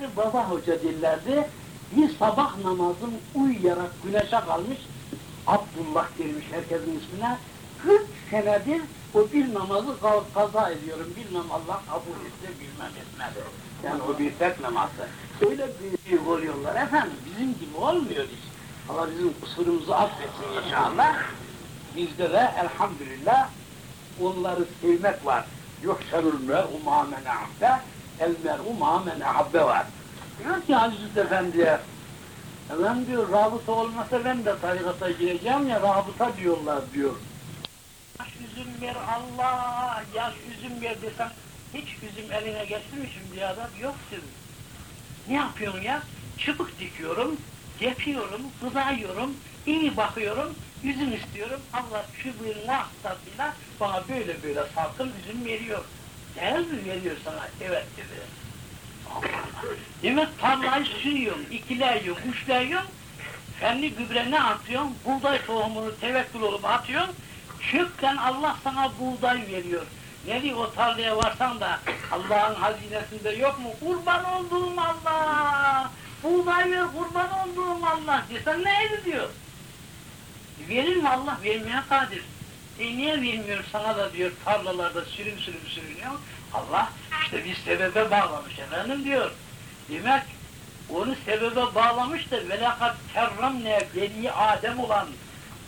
rahmetli baba hoca dillerdi. Bir sabah namazın uyuyarak güneşe kalmış. Abdullah girmiş herkesin ismine. 40 senedir o bir namazı ka- kaza ediyorum. Bilmem Allah kabul etti, bilmem etmedi. Yani o bir tek namazı. Öyle büyük oluyorlar efendim. Bizim gibi olmuyor iş. Allah bizim kusurumuzu affetsin inşallah. Bizde de elhamdülillah onları sevmek var. Yuhşerul mer'u ma men ahabbe, el mer'u ma men ahabbe var. Diyor ki Aziz Efendi'ye, efendim diyor, rabıta olmasa ben de tarikata gireceğim ya, rabıta diyorlar diyor. Yaş üzüm ver Allah, yaş üzüm ver desem, hiç üzüm eline geçti mi kadar? Yok dedim. Ne yapıyorsun ya? Çıpık dikiyorum, yapıyorum, gıdayıyorum, iyi bakıyorum, üzüm istiyorum. Allah çubuğun vasıtasıyla bana böyle böyle salkım üzüm veriyor. Değer mi veriyor sana? Evet dedi. Demek tarlayı sürüyorum, ikileyiyorum, üçleyiyorum. Fenli gübre ne atıyorsun? Buğday tohumunu tevekkül olup atıyorsun. Kökten Allah sana buğday veriyor. Ne diyor o tarlaya varsan da Allah'ın hazinesinde yok mu? Kurban olduğum Allah! Buğday ver kurban olduğum Allah desen neydi diyor. Verir mi Allah? Vermeye kadir. E niye vermiyor sana da diyor tarlalarda sürüm sürüm sürünüyor. Allah işte bir sebebe bağlamış efendim diyor. Demek onu sebebe bağlamış da velakat kerramne beni Adem olan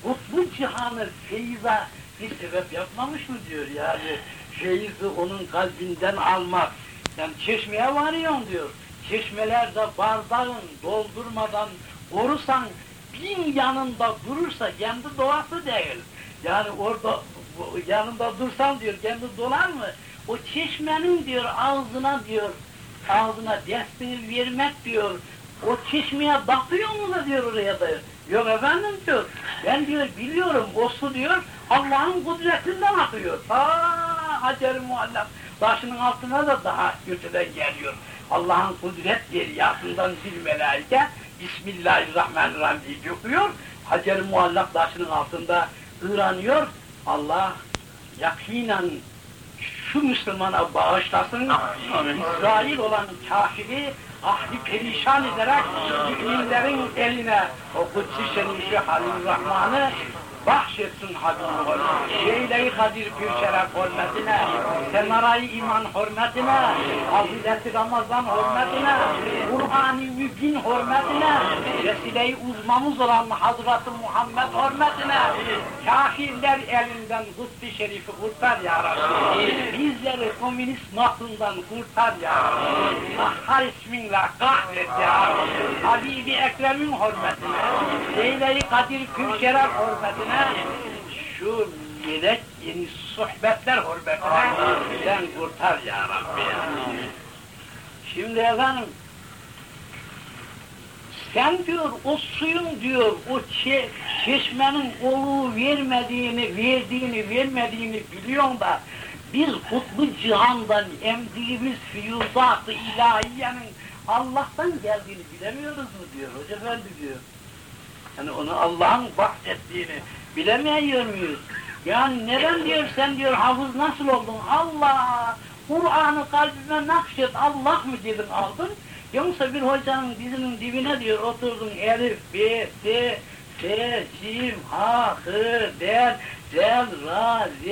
kutlu cihanı feyza bir sebep yapmamış mı diyor yani feyzi onun kalbinden almak. Yani çeşmeye varıyorsun diyor. Çeşmelerde bardağın doldurmadan korusan bin yanında durursa kendi doğası değil. Yani orada yanında dursan diyor kendi dolar mı? O çeşmenin diyor ağzına diyor ağzına desteği vermek diyor. O çeşmeye bakıyor mu da diyor oraya da. Yok efendim diyor. Ben diyor biliyorum o su diyor Allah'ın kudretinden akıyor. Ta Hacer-i Muallak başının altına da daha kötüden geliyor. Allah'ın kudret deryasından bir melaike Bismillahirrahmanirrahim diye okuyor. Hacer-i Muallak taşının altında ıranıyor. Allah yakinen şu Müslümana bağışlasın, İsrail olan kafiri ahli perişan ederek müminlerin eline o Şerifi Halil Rahman'ı bahşetsin Habibul Şeyle-i Kadir Pürşeref hürmetine, Semarayı iman hürmetine, Hazreti Ramazan hürmetine, Kur'an-ı Mübin hürmetine, Vesile-i uzmamız olan Hazreti Muhammed hürmetine, kafirler elinden Kudsi Şerif'i kurtar ya Rabbi. Bizleri komünist mahzundan kurtar ya Rabbi. Mahhar isminle kahret ya Rabbi. Habibi Ekrem'in hürmetine, Leyle-i Kadir Pürşeref hürmetine, şu melek yeni sohbetler hürmetine sen kurtar ya Rabbi. Şimdi efendim, sen diyor o suyun diyor o çe çeşmenin oluğu vermediğini, verdiğini, vermediğini biliyorsun da biz kutlu cihandan emdiğimiz füyuzat-ı ilahiyenin Allah'tan geldiğini bilemiyoruz mu diyor Hoca Efendi diyor. Yani onu Allah'ın bahsettiğini bilemiyor muyuz? Yani neden diyor sen diyor hafız nasıl oldun? Allah! Kur'an'ı kalbime nakşet Allah mı dedin aldın? Yoksa bir hocanın dizinin dibine diyor oturdun elif, b, t, t, cim, ha, hı, der, zel, ra, z,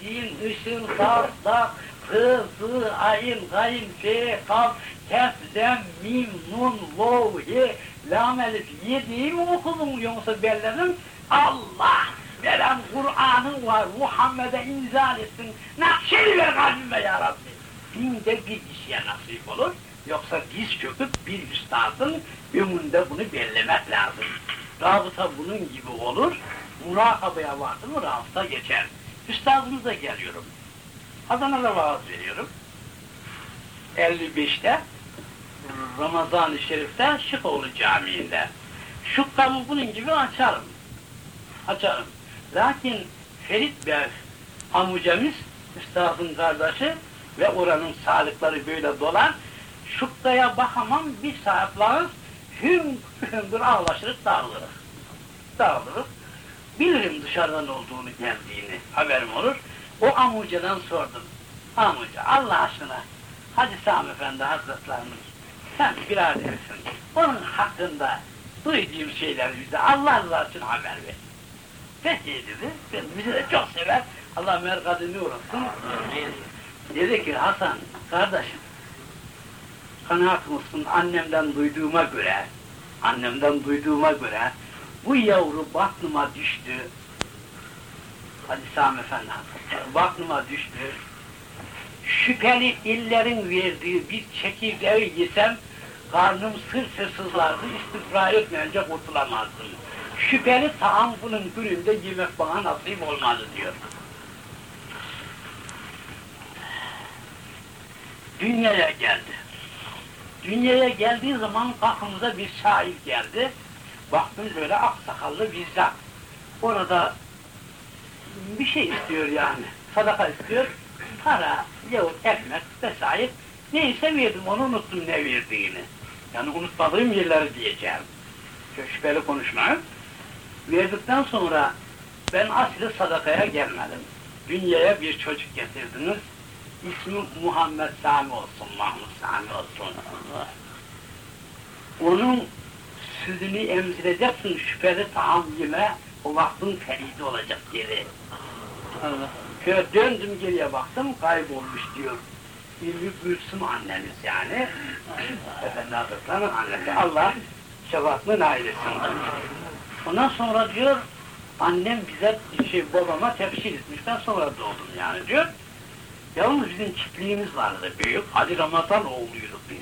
sin, ışın, kaf, dak, hı, fı, ayın, gayın, fe, kaf, kef, zem, mim, nun, vav, he, lam, elif, yediği mi okudun yoksa belledim? Allah! Veren Kur'an'ın var, Muhammed'e inzal etsin, nakşediver kalbime ya Rabbi. Binde bir kişiye nasip olur, yoksa diz çöküp bir üstadın önünde bunu bellemek lazım. Rabıta bunun gibi olur, murakabaya vardı mı rabıta geçer. Üstadımıza geliyorum. Adana'da vaaz veriyorum. 55'te Ramazan-ı Şerif'te Şıkoğlu Camii'nde. Şukkamı bunun gibi açarım. Açarım. Lakin Ferit Bey amucamız, üstadın kardeşi ve oranın sağlıkları böyle dolar. Şukkaya bakamam bir saatler hüm hümbür ağlaşırız dağılırız. Dağılırız. Bilirim dışarıdan olduğunu geldiğini haberim olur. O amucadan sordum. Amuca Allah aşkına hadi Sami Efendi Hazretlerimiz sen biradersin. Onun hakkında duyduğum şeyler bize Allah rızası için haber ver. Peki dedi, ben, bizi de çok sever. Allah merkadını uğratsın. Dedi ki Hasan, kardeşim, kanaat mısın annemden duyduğuma göre, annemden duyduğuma göre bu yavru baknıma düştü. Hadi Sami Efendi Hazretleri, düştü. Şüpheli illerin verdiği bir çekirdeği yesem karnım sır sır istifra etmeyince kurtulamazdım. Şüpheli taam bunun gününde yemek bana nasip olmadı diyor. Dünyaya geldi. Dünyaya geldiği zaman aklımıza bir şair geldi. Baktım böyle aksakallı bir zat. Orada bir şey istiyor yani. Sadaka istiyor. Para, yahut ekmek vesaire. Neyse verdim onu unuttum ne verdiğini. Yani unutmadığım yerleri diyeceğim. Çok şüpheli konuşmayın. Verdikten sonra ben asli sadakaya gelmedim. Dünyaya bir çocuk getirdiniz. İsmi Muhammed Sami olsun, Mahmud Sami olsun. Onun sütünü emzireceksin şüpheli taam yeme, o vaktin feridi olacak geri. Şöyle döndüm geriye baktım, kaybolmuş diyor. Bir Gülsüm annemiz yani. Efendi Hazretleri'nin annesi. Allah şefatını nail etsin. Ondan sonra diyor, annem bize şey, babama tefsir etmişten sonra doğdum yani diyor. Yalnız bizim çiftliğimiz vardı büyük. Ali Ramazan oğluyduk biz.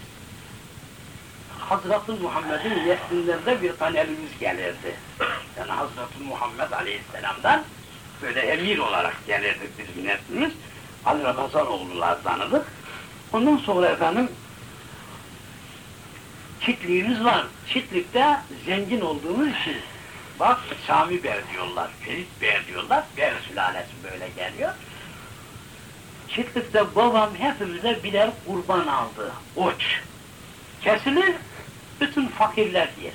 Hazreti Muhammed'in neslinlerde bir tane elimiz gelirdi. Yani Hazreti Muhammed Aleyhisselam'dan böyle emir olarak gelirdik bizim neslimiz. Ali Ramazan oğullardanıdık. Ondan sonra efendim çiftliğimiz var. Çiftlikte zengin olduğumuz için bak Sami Ber diyorlar, Ferit Ber diyorlar. Ber sülalesi böyle geliyor. Çiftlikte babam hepimize birer kurban aldı. Uç. Kesilir, bütün fakirler yer.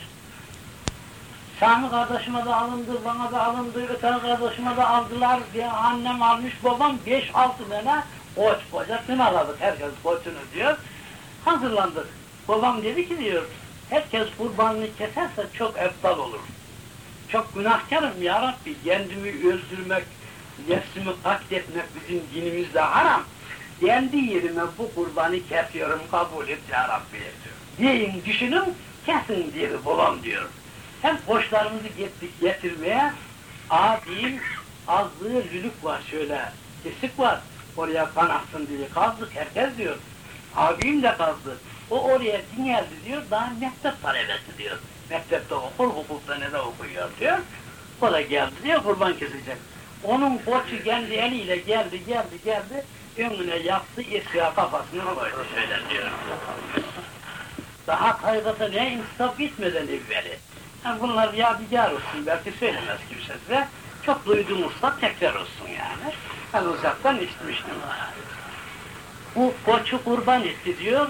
Sami kardeşime de alındı, bana da alındı, öteki kardeşime de aldılar diye annem almış, babam beş altı tane koç kocasını aladık, herkes koçunu diyor. Hazırlandık. Babam dedi ki diyor, herkes kurbanını keserse çok eftal olur. Çok günahkarım ya Rabbi, kendimi öldürmek, nefsimi katletmek bizim dinimizde haram. Kendi yerime bu kurbanı kesiyorum, kabul et ya Rabbi. Deyin, düşünün, kesin diyor babam diyor. Hem boşlarımızı gittik getirmeye, abim azlığı lülük var şöyle, kesik var. Oraya kan aksın diye kazdık, herkes diyor. Abim de kazdı. O oraya dinlerdi diyor, daha mektep talebesi diyor. Mektepte okur, hukukta ne de okuyor diyor. O da geldi diyor, kurban kesecek. Onun koçu kendi eliyle geldi, geldi, geldi. Önüne yaktı, eskiye kafasını koydu şöyle diyor. Daha kaygıda ne insaf bitmeden evveli. Yani bunlar yadigar olsun, belki söylemez kimse size. Çok duyduğumuzda tekrar olsun yani. Ben uzaktan içmiştim. Bu koçu kurban etti diyor.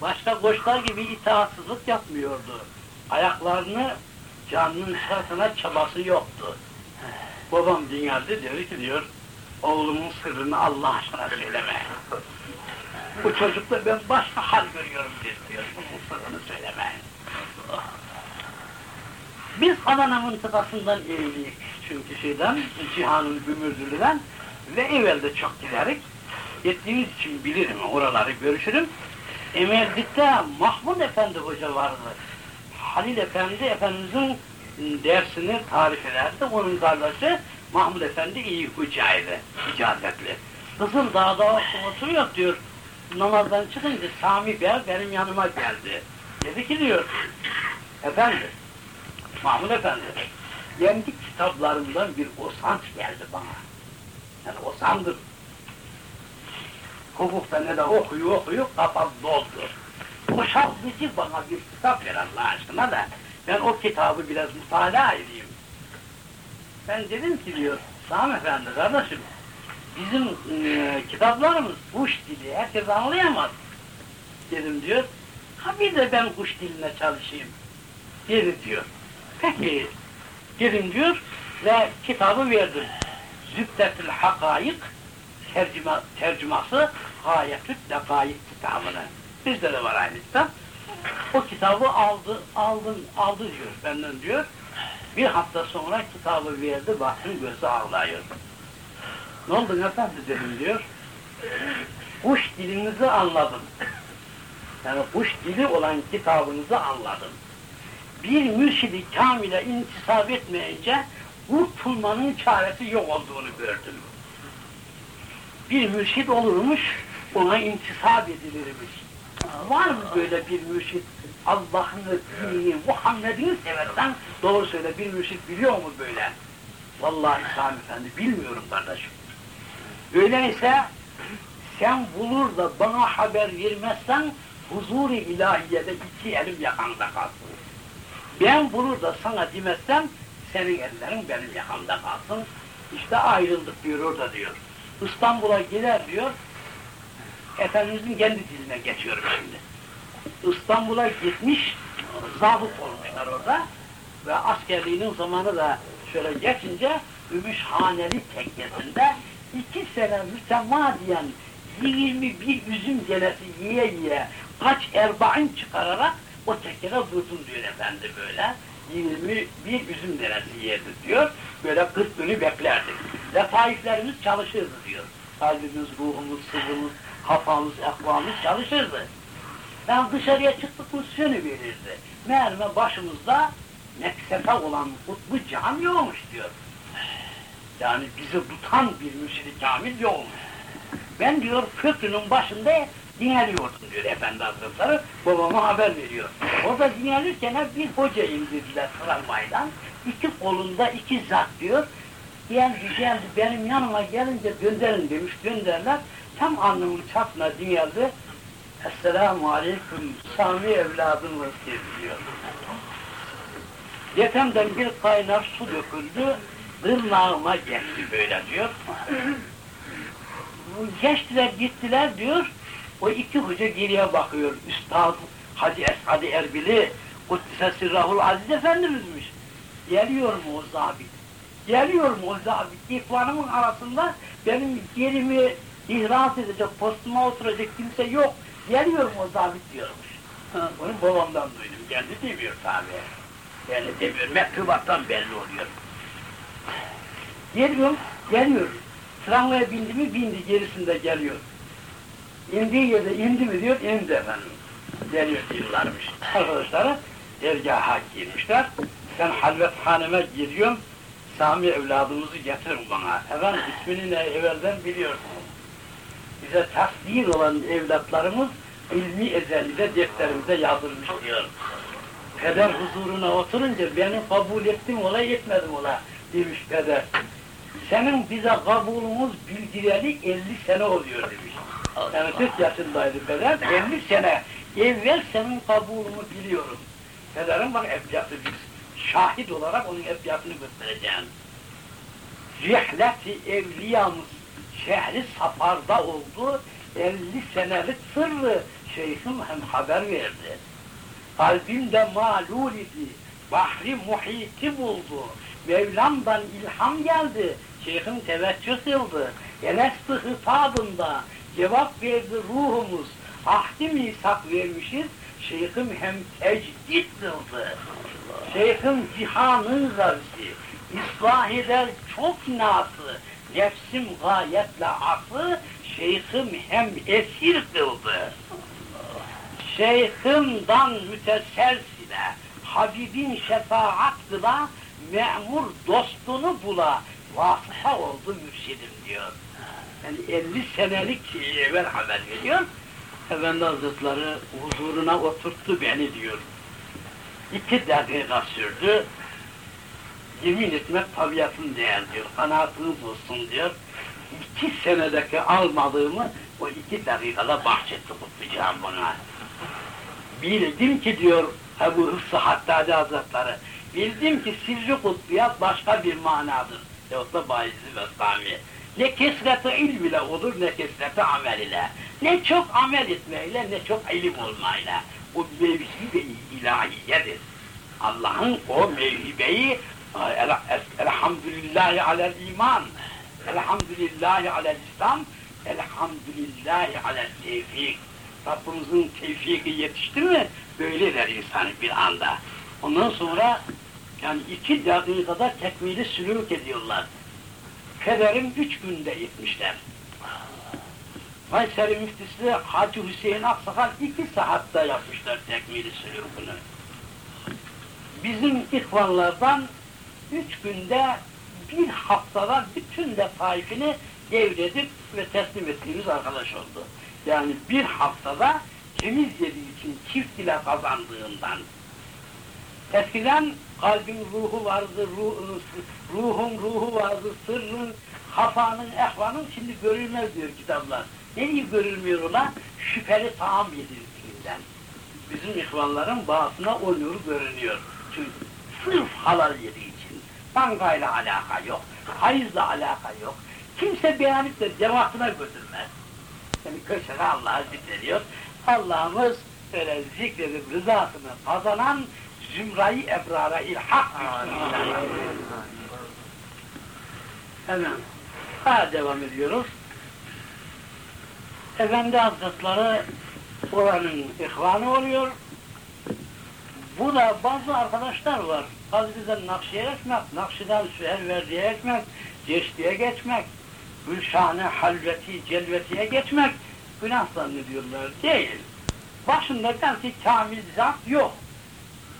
Başka koçlar gibi itaatsızlık yapmıyordu. Ayaklarını canının sırtına çabası yoktu. Babam dünyada dedi ki diyor, oğlumun sırrını Allah aşkına söyleme. Bu çocukla ben başka hal görüyorum diyor, bunun sırrını söyleme. Biz Adana mıntıkasından evliyiz çünkü şeyden, Cihan'ın Gümürdülü'den ve evvelde çok giderik. Gittiğimiz için bilirim, oraları görüşürüm. Emezdik'te Mahmud Efendi Hoca vardı. Halil Efendi Efendimizin dersini tarif ederdi. Onun kardeşi Mahmud Efendi iyi hocaydı, icazetli. Kızıl dağda oturuyor diyor. Namazdan çıkınca Sami Bey benim yanıma geldi. Dedi ki diyor, efendi, Mahmud Efendi, kendi kitaplarımdan bir osanç geldi bana. Yani osandır. Hukukta ne de okuyor okuyor, kafam doldu. Boşaltıcı bana bir kitap ver Allah aşkına da, ben o kitabı biraz mutala edeyim. Ben dedim ki diyor, Sami Efendi kardeşim, bizim e, kitaplarımız kuş dili, herkes anlayamaz. Dedim diyor, ha bir de ben kuş diline çalışayım. Dedi diyor. Peki, dedim diyor ve kitabı verdim. Zübdetül Hakayık tercüma, tercüması Gayetül Dekayık kitabını. Bizde de var aynı kitap. O kitabı aldı, aldın, aldı diyor benden diyor. Bir hafta sonra kitabı verdi, baktım gözü ağlıyor. Ne oldu efendi dedim diyor. Kuş dilinizi anladım. Yani kuş dili olan kitabınızı anladım. Bir mürşidi kamile intisap etmeyince kurtulmanın çaresi yok olduğunu gördüm. Bir mürşid olurmuş, ona intisap edilirmiş. Var mı böyle bir mürşid Allah'ını, dinini, Muhammed'ini seversen doğru söyle bir mürşid biliyor mu böyle? Vallahi Sami Efendi bilmiyorum kardeşim. Öyleyse sen bulur da bana haber vermezsen huzur-i ilahiyede iki elim yakanda kalsın. Ben bulur da sana demezsem senin ellerin benim yakamda kalsın. İşte ayrıldık diyor orada diyor. İstanbul'a gider diyor. Efendimizin kendi diline geçiyorum şimdi. İstanbul'a gitmiş, zabıt olmuşlar orada. Ve askerliğinin zamanı da şöyle geçince Ümüşhaneli tekkesinde iki sene mütemadiyen 21 üzüm gelesi yiye yiye kaç erbain çıkararak o tekkede durdum diyor efendi böyle. 21 üzüm denesi yerdi diyor. Böyle 40 günü beklerdik. Letaiflerimiz çalışırdı diyor. Kalbimiz, ruhumuz, sıvımız, kafamız, ekvamız çalışırdı. Ben dışarıya çıktık mı verirdi. Meğerme başımızda meksefe olan kutbu can yokmuş diyor. Yani bizi tutan bir mürşid-i kamil yokmuş. Ben diyor köprünün başında dinliyordum diyor Efendi Hazretleri, babama haber veriyor. Orada dinlenirken bir hoca indirdiler tramvaydan, iki kolunda iki zat diyor, geldi geldi benim yanıma gelince gönderin demiş, gönderler, tam alnımın çapına dinledi, Esselamu Aleyküm Sami evladımız diyor. Yetemden bir kaynar su döküldü, tırnağıma geçti böyle diyor. Geçtiler gittiler diyor, o iki hoca geriye bakıyor. Üstad Hacı Esad Erbili, Kuddise Sirrahul Aziz Efendimizmiş. Geliyor mu o zabit? Geliyor mu o zabit? İhvanımın arasında benim yerimi ihraz edecek, postuma oturacak kimse yok. Geliyor mu o zabit diyormuş. Ha, onu babamdan duydum. Kendi demiyor tabi. Yani demiyor. Mektubattan belli oluyor. Geliyor, geliyor. Tramvaya bindi mi bindi, gerisinde geliyor. İndiği yerde indi mi diyor, indi efendim. Geliyor diyorlarmış. Arkadaşları dergaha girmişler. Ben halvethaneme giriyorum. Sami evladımızı getirin bana. Efendim ismini ne evvelden biliyorsunuz. Bize tasdir olan evlatlarımız ilmi ezelide defterimize yazılmış diyor. Peder huzuruna oturunca beni kabul ettim ola etmedim ola demiş peder. Senin bize kabulumuz bildireli 50 sene oluyor demiş. Yani 40 yaşındaydı peder, 50 sene evvel senin kabulunu biliyorum. Pederin bak efyatı biz şahit olarak onun efyatını göstereceğim. Rihleti evliyamız şehri safarda oldu, 50 senelik sırrı şeyhim hem haber verdi. Kalbimde malul idi, bahri muhiti buldu. Mevlam'dan ilham geldi, şeyhim teveccüh kıldı. Elesti hitabında cevap verdi ruhumuz. Ahdi misak vermişiz, şeyhim hem tecdit kıldı. Şeyhim cihanın gavsi, ıslah eder çok nası, nefsim gayetle ası, şeyhim hem esir kıldı. Şeyhimdan müteselsile, Habibin şefaat kıla, memur dostunu bula, vasıta oldu mürşidim diyor. Yani 50 senelik evvel haber veriyor. Efendi Hazretleri huzuruna oturttu beni diyor. İki dakika sürdü. Yemin etmek tabiatın değer diyor. Kanaatınız olsun diyor. İki senedeki almadığımı o iki dakikada bahşetti kutlayacağım bana. Bildim ki diyor Ebu Hıfzı Hattadi Hazretleri, bildim ki sirri kutbiyat başka bir manadır. Yahut da baizi ve sami. Ne kesreti ilm ile olur ne kesreti amel ile. Ne çok amel etmeyle ne çok ilim olmayla. O mevhibe ilahiyedir. Allah'ın o mevhibeyi elhamdülillahi alel iman, elhamdülillahi alel İslam, elhamdülillahi alel tevfik. Rabbimizin tevfiki yetişti mi böyle der insanı bir anda. Ondan sonra yani iki dakikada tekmili sülük ediyorlar. Pederim üç günde gitmişler. Kayseri müftisi Hacı Hüseyin Aksakal iki saatte yapmışlar tekmili sülükünü. Bizim ihvanlardan üç günde bir haftada bütün letaifini devredip ve teslim ettiğimiz arkadaş oldu. Yani bir haftada temiz yediği için çift ile kazandığından. Eskiden kalbin ruhu vardı, ruh, ruhun ruhu vardı, sırrın, hafanın, ehvanın şimdi görülmez diyor kitaplar. Neyi görülmüyor ona? Şüpheli taam yedirdiğinden. Bizim ihvanların bağısına o nur görünüyor. Çünkü sırf halal yediği. Bankayla alaka yok, hayızla alaka yok. Kimse beğenip de cevabına götürmez. Yani köşede Allah'ı zikrediyor. Allah'ımız öyle zikredip rızasını kazanan zümrayı ebrara ilhak Hemen daha devam ediyoruz. Efendi Hazretleri oranın ihvanı oluyor. Burada bazı arkadaşlar var. Hazretten Nakşi'ye geçmek, Nakşi'den Süherverdi'ye geçmek, Ceşti'ye geçmek, Gülşahane, Halveti, Celveti'ye geçmek günah zannediyorlar. Değil. Başında belki kamil zat yok.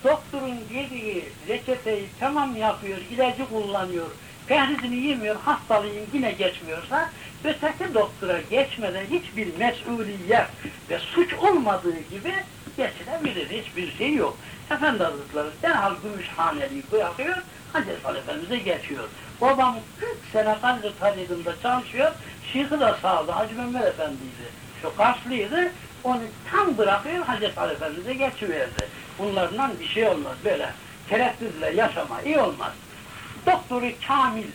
Doktorun dediği reçeteyi tamam yapıyor, ilacı kullanıyor, pehrizini yemiyor, hastalığın yine geçmiyorsa öteki doktora geçmeden hiçbir mesuliyet ve suç olmadığı gibi geçilebilir. Hiçbir şey yok. Efendi Hazretleri derhal Gümüşhaneli'yi bırakıyor, Hazreti Ali Efendimiz'e geçiyor. Babam 40 sene Kadir Talib'inde çalışıyor, Şeyh'i de sağdı, Hacı Mehmet Efendi'ydi. Şu Karslıydı, onu tam bırakıyor, Hazreti Ali Efendimiz'e geçiverdi. Bunlardan bir şey olmaz böyle. Tereddütle yaşama iyi olmaz. Doktoru kamil,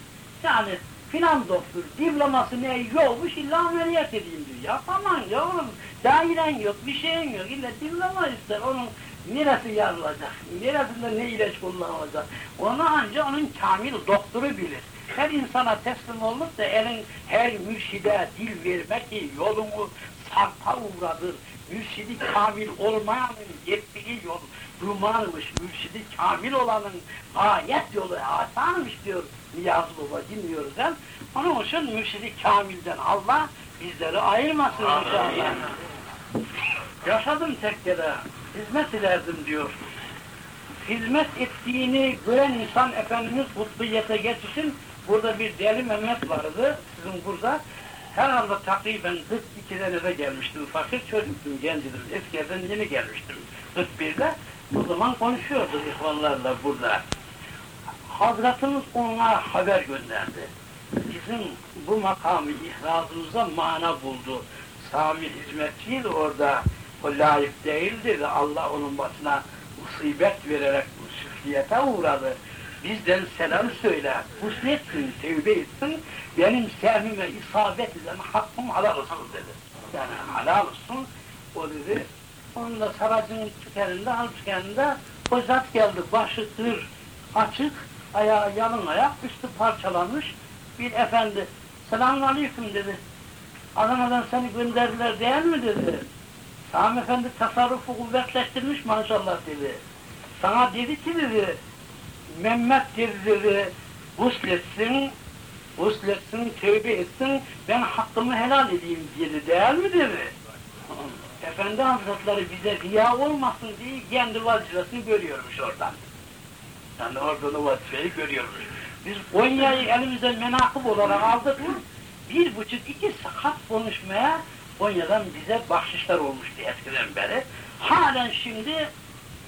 yani filan doktor, diploması ne yokmuş, illa ameliyat edeyim diyor. Yapamam yavrum, dairen yok, bir şeyin yok, illa diploma ister, onun neresi yarılacak, neresinde ne ilaç kullanılacak, onu ancak onun kamil doktoru bilir. Her insana teslim olup da elin her mürşide dil vermek ki yolunu sarpa uğradır. Mürşidi kamil olmayanın yettiği yol dumanmış, mürşidi kamil olanın gayet yolu asanmış diyor Niyazi Baba dinliyoruz hem. Onun için mürşidi kamilden Allah bizleri ayırmasın inşallah. Yaşadım tekkede, hizmet ederdim diyor. Hizmet ettiğini gören insan Efendimiz kutbiyete geçişin burada bir deli Mehmet vardı, sizin burada. Herhalde takriben 42 senede gelmiştim, fakir çocuktum, gencidim, eskiden yeni gelmiştim 41'de. O zaman konuşuyordu ihvanlarla burada. Hazretimiz ona haber gönderdi. Bizim bu makamı ihrazımıza mana buldu. Sami hizmetçiydi orada, o layık değildi Allah onun başına musibet vererek bu süfliyete uğradı. Bizden selam söyle, husnetsin, tevbe etsin, benim sevmime isabet eden hakkım halal olsun dedi. Yani halal olsun, o dedi. Onun da saracın tükeninde, al tükeninde o zat geldi, başı tır, açık, ayağı yalın ayak, üstü parçalanmış bir efendi. Selamun aleyküm dedi. Adana'dan seni gönderdiler değil mi dedi. Sami Efendi tasarrufu kuvvetleştirmiş maşallah dedi. Sana dedi ki dedi, Mehmet dedi dedi, gusletsin, gusletsin, tövbe etsin, ben hakkımı helal edeyim dedi değil mi dedi. Efendi Hazretleri bize riya olmasın diye kendi vazifesini görüyormuş oradan. Yani oradan o vazifeyi görüyormuş. Biz Konya'yı elimize menakıb olarak aldık mı, bir buçuk iki saat konuşmaya Konya'dan bize bahşişler olmuştu eskiden beri. Halen şimdi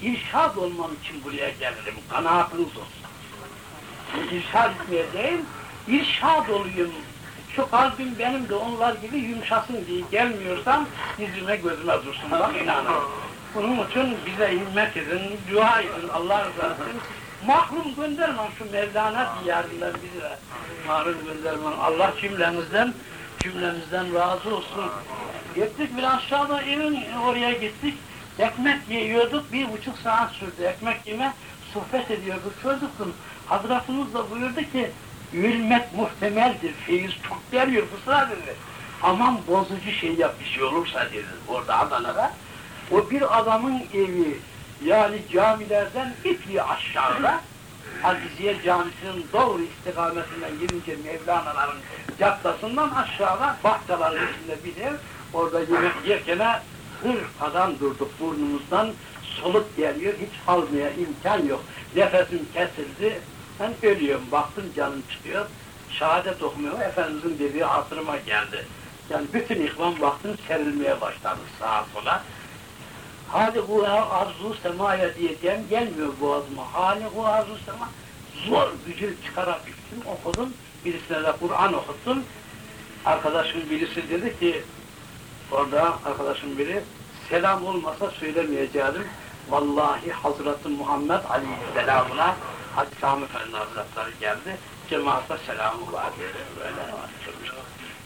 irşad olmam için buraya gelirim, kanaatınız olsun. İrşad etmeye değil, irşad olayım. Şu kalbim benim de onlar gibi yumuşasın diye gelmiyorsam yüzüme gözüme dursun bak inanın. Bunun için bize himmet edin, dua edin, Allah razı olsun. Mahrum göndermem şu Mevlana diyarından bizi. Mahrum göndermem. Allah cümlemizden, cümlemizden razı olsun. Gittik bir aşağıda evin oraya gittik. Ekmek yiyorduk, bir buçuk saat sürdü ekmek yeme, sohbet ediyorduk. Çocuktum, Hazretimiz de buyurdu ki, ülmet muhtemeldir, feyiz çok geliyor, ısrar dedi. aman bozucu şey yap bir şey olursa dedi orada Adana'da. O bir adamın evi yani camilerden ipi aşağıda Aziziye Camisi'nin doğru istikametinden girince Mevlana'ların caddasından aşağıda bahçelerin içinde bir ev. Orada yemek yerken hırkadan durduk burnumuzdan soluk geliyor, hiç almaya imkan yok. Nefesim kesildi, ben ölüyorum, baktım canım çıkıyor. Şehadet okumuyor, Efendimizin dediği hatırıma geldi. Yani bütün ihvan baktım serilmeye başladı sağa sola. Hali bu arzu semaya diyeceğim gelmiyor boğazıma. Hali bu arzu sema zor gücü çıkarabildim okudum. Birisine de Kur'an okuttum. Arkadaşım birisi dedi ki orada arkadaşım biri selam olmasa söylemeyeceğim. Vallahi Hazreti Muhammed Aleyhisselam'ına Hacı Sami Efendi Hazretleri geldi. Cemaate selamı var. Böyle açılmış.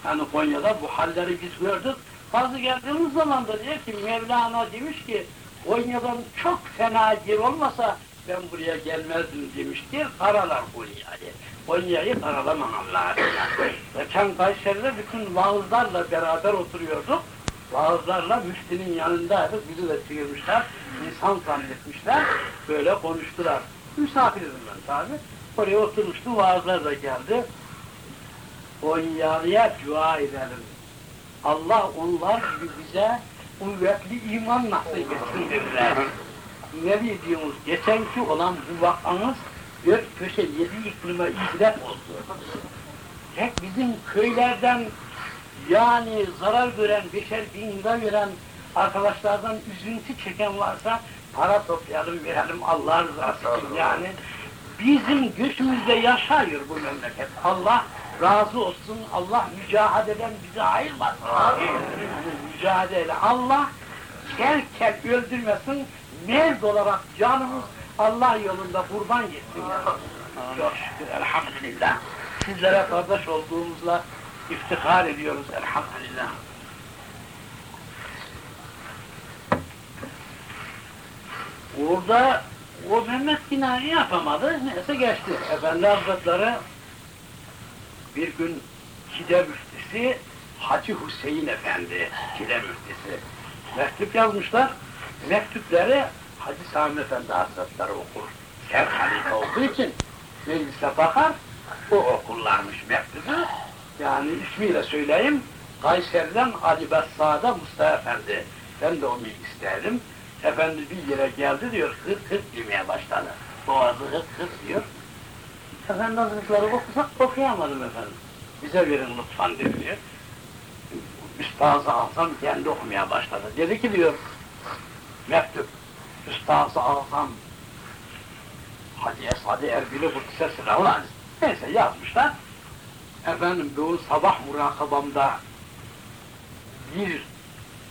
Yani Konya'da bu halleri biz gördük. Bazı geldiğimiz zaman da diyor ki Mevlana demiş ki Konya'dan çok fena yer olmasa ben buraya gelmezdim demiştir. Karalar Konya'yı. Konya'yı karalaman Allah aşkına. Geçen Kayseri'de bütün vaazlarla beraber oturuyorduk. Vaazlarla müftinin yanındaydık. Bizi de çığırmışlar. insan zannetmişler. Böyle konuştular. Misafirim ben tabi. Oraya oturmuştum. Vaazlar da geldi. Konyalı'ya dua edelim. Allah onlar gibi bize kuvvetli iman nasip etsin dediler. ne diyorsunuz? Geçenki olan bu vakanız dört köşe yedi iklime ibret oldu. Tek bizim köylerden yani zarar gören, beşer bin lira veren arkadaşlardan üzüntü çeken varsa para toplayalım verelim Allah rızası için yani. Bizim göçümüzde yaşıyor bu memleket. Allah razı olsun. Allah mücadeleden bizi ayırmasın. Mücadele. Allah kel öldürmesin. Merd olarak canımız Allah yolunda kurban gitsin. Çok şükür elhamdülillah. Sizlere kardeş olduğumuzla iftihar ediyoruz elhamdülillah. Orada o Mehmet binayı yapamadı. Neyse geçti. Efendi Hazretleri bir gün Kide müftisi Hacı Hüseyin Efendi, Kide müftisi mektup yazmışlar. Mektupları Hacı Sami Efendi Hazretleri okur. Ser halife olduğu için meclise bakar, o okurlarmış mektubu. Yani ismiyle söyleyeyim, Kayseri'den Ali Bessa'da Mustafa Efendi. Ben de onu isterim. Efendi bir yere geldi diyor, hırt hırt demeye başladı. Boğazı hırt hırt diyor. Efendi Hazretleri okusak okuyamadım efendim. Bize verin lütfen dedi diyor. Üstazı Azam kendi okumaya başladı. Dedi ki diyor, mektup, Üstazı Azam Hacı Esad-ı Erbil'i Kudüs'e sınavlar. Neyse yazmışlar. Efendim bu sabah murakabamda bir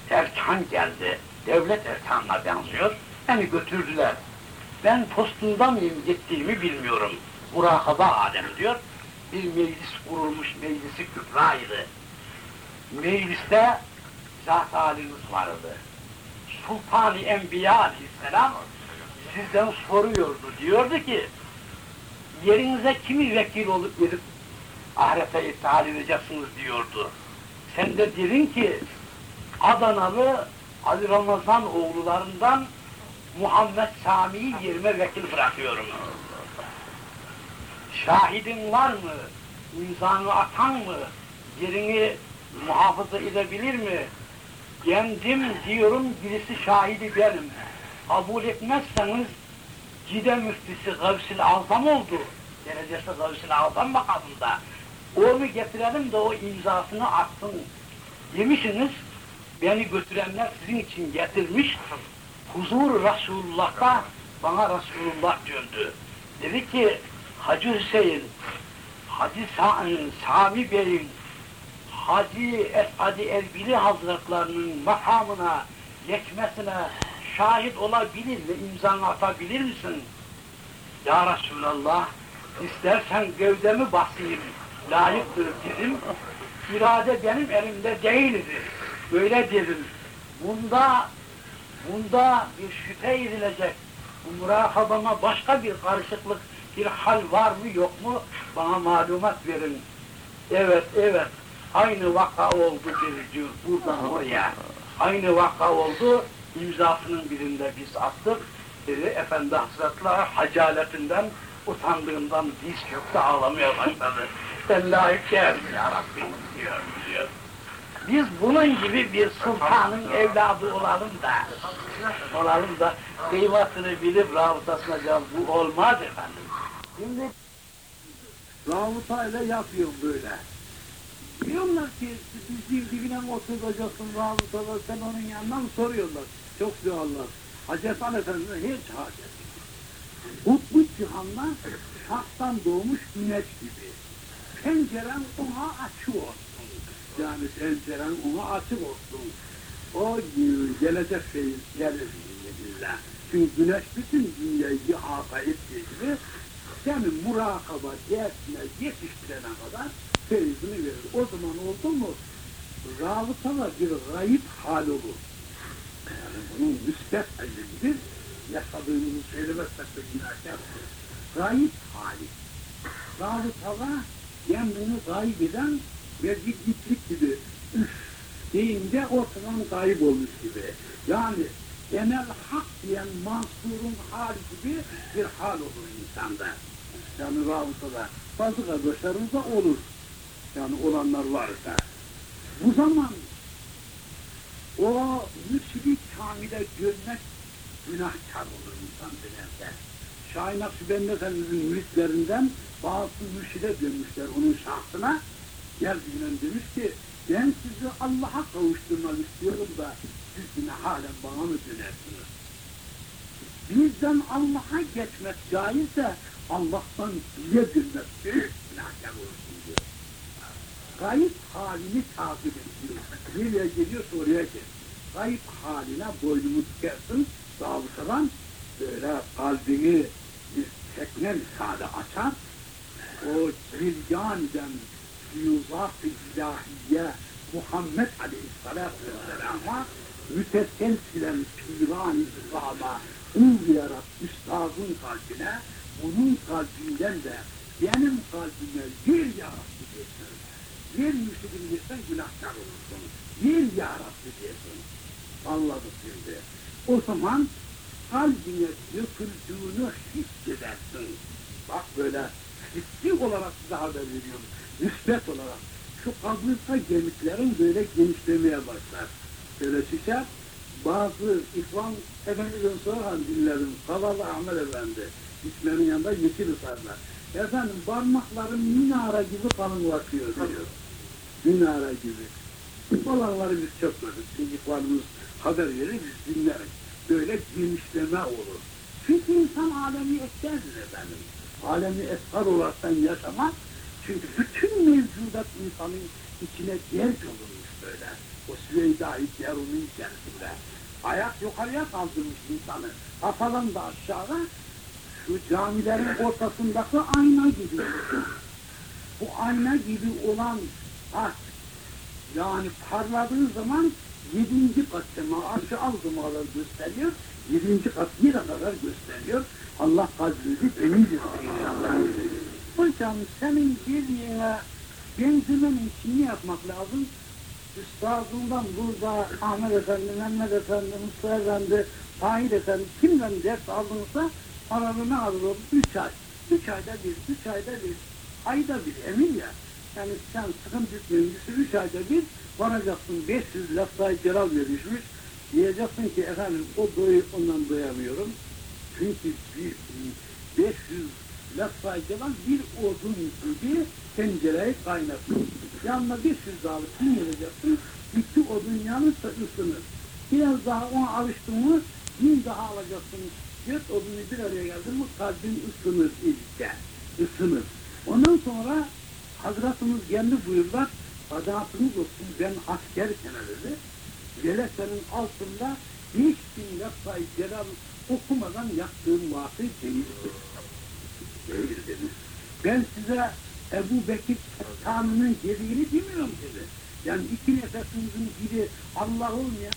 erkan geldi. Devlet erkanına benziyor. Beni götürdüler. Ben postunda mıyım gittiğimi bilmiyorum. Murakaba Adem diyor. Bir meclis kurulmuş, meclisi kübraydı. Mecliste zat haliniz vardı. Sultan-ı Enbiya aleyhisselam sizden soruyordu. Diyordu ki, yerinize kimi vekil olup verip ahirete ithal edeceksiniz diyordu. Sen de dedin ki, Adanalı Ali Ramazan oğullarından Muhammed Sami'yi yerime vekil bırakıyorum. Şahidin var mı? İmzanı atan mı? Yerini muhafaza edebilir mi? Kendim diyorum birisi şahidi benim. Kabul etmezseniz Cide müftisi Gavsil Azam oldu. Derecesi Gavsil Azam makamında. Onu getirelim de o imzasını atsın. Demişsiniz, beni götürenler sizin için getirmiş. Huzur Resulullah'ta bana Resulullah döndü. Dedi ki, Hacı Hüseyin, Hacı Sa Sami Bey'in Hacı Esad-ı Erbili Hazretlerinin makamına, geçmesine şahit olabilir ve imzanı atabilir misin? Ya Resulallah, istersen gövdemi basayım, layıktır dedim. İrade benim elimde değildir. Böyle dedim. Bunda, bunda bir şüphe edilecek. Bu murakabama başka bir karışıklık, bir hal var mı yok mu bana malumat verin. Evet, evet. Aynı vaka oldu bir diyor buradan oraya. Aynı vaka oldu. İmzasının birinde biz attık. Ee, Efendi Hazretleri hacaletinden, utandığından diz kökte ağlamaya başladı. Ben layık değilim ya Rabbim diyor, diyor. Biz bunun gibi bir sultanın evladı olalım da, olalım da kıymetini bilip rabıtasına cevap bu olmaz efendim. Rabıtayla yapıyor böyle. Diyorlar ki bizim dibine mi oturacaksın rabıtada sen onun yanına mı soruyorlar. Çok diyorlar. Hacet Han Efendi'ne hiç hacet. Kutbu cihanlar şahtan doğmuş güneş gibi. Penceren ona açık olsun. Yani penceren ona açık olsun. O gelecek şey gelir. Çünkü güneş bütün dünyayı ettiği gibi senin murakaba dersine yetiştirene kadar feyizini verir. O zaman oldu mu rabıtada bir gayip hal olur. Yani bunun müsbet ilmidir. Yaşadığımızı söylemezsek de günahkar. Gayip hali. Rabıtada kendini gayip eden ve gitlik gibi üf deyince ortadan kayıp olmuş gibi. Yani genel hak diyen mansurun hali gibi bir hal olur insanda. Yani rabıtada. Bazı kardeşlerimiz de olur. Yani olanlar varsa. Bu zaman o mürşidi kamile görmek günahkar olur insan dönemde. Şahin Akşubendi Efendimiz'in müritlerinden bazı mürşide dönmüşler onun şahsına. Geldiğinden demiş ki ben sizi Allah'a kavuşturmak istiyorum da siz yine halen bana mı dönersiniz? Bizden Allah'a geçmek caizse Allah'tan bize dönmek büyük günahkar olursun diyor. Gayip halini takip ediyor. Nereye geliyorsa oraya gel. Gayip haline boynumu tükersin, zabıtadan böyle kalbini bir tekne misali açar. O zilyaniden fiyuzat-ı ilahiye Muhammed Aleyhisselatü Vesselam'a müteselsilen piran-ı İslam'a uğrayarak üstadın kalbine, onun kalbinden de benim kalbime bir yarattı diyorsun. Bir müşrikin desen günahkar olursun. Bir yarattı diyorsun. Anladık şimdi. O zaman kalbine döküldüğünü hissedersin. Bak böyle hissi olarak size haber veriyorum. Nispet olarak. Şu kabrista gemiklerin böyle genişlemeye başlar. Böyle şişer. Bazı İhvan Efendi'den sonra hani dinledim. Kavalı Ahmet Efendi. İsmenin yanında yeşil ısarlar. Efendim parmaklarım minare gibi kalınlaşıyor diyor. Minare gibi. Olanları biz çökmedik. Çünkü İhvanımız haber verir biz dinleriz. Böyle genişleme olur. Çünkü insan alemi eskerdir efendim. Alemi esker olaraktan yaşamak çünkü bütün mevcudat insanın içine derc olunmuş böyle. O Süveyda-i Derun'un içerisinde. Ayak yukarıya kaldırmış insanı. Kafadan da aşağıda şu camilerin ortasındaki ayna gibi. Bu ayna gibi olan taş yani parladığı zaman yedinci kat sema, zımalar gösteriyor. Yedinci kat yere kadar gösteriyor. Allah kalbimizi temiz etsin inşallah. Hocam senin girdiğine benzemen için ne yapmak lazım? Üstadından burada Ahmet Efendi, Mehmet Efendi, Mustafa Efendi, Tahir Efendi kimden ders aldınızsa aralarına alır üç ay. Üç ayda bir, üç ayda bir, ayda bir emin ya. Yani sen sıkıntı etmemişsin, üç ayda bir varacaksın 500 lafzayı celal vermişmiş. Diyeceksin ki efendim o doyu ondan doyamıyorum. Çünkü bir, 500 lafzayı celal bir odun gibi tencereyi kaynatır. Yanına 500 daha alıp dinleyeceksin. Bitti odun yanırsa ısınır. Biraz daha ona alıştın mı bir daha alacaksın. Dört odunu bir araya geldin mi kalbin ısınır ilkte. Isınır. Ondan sonra Hazretimiz kendi buyurlar, adatınız olsun ben askerken dedi, Velese'nin altında beş bin lafzayı celal okumadan yaktığım vakı değildir. Değil dedi. Ben size Ebu Bekir Kettan'ın dediğini bilmiyorum dedi. Yani iki nefesinizin biri Allah olmayan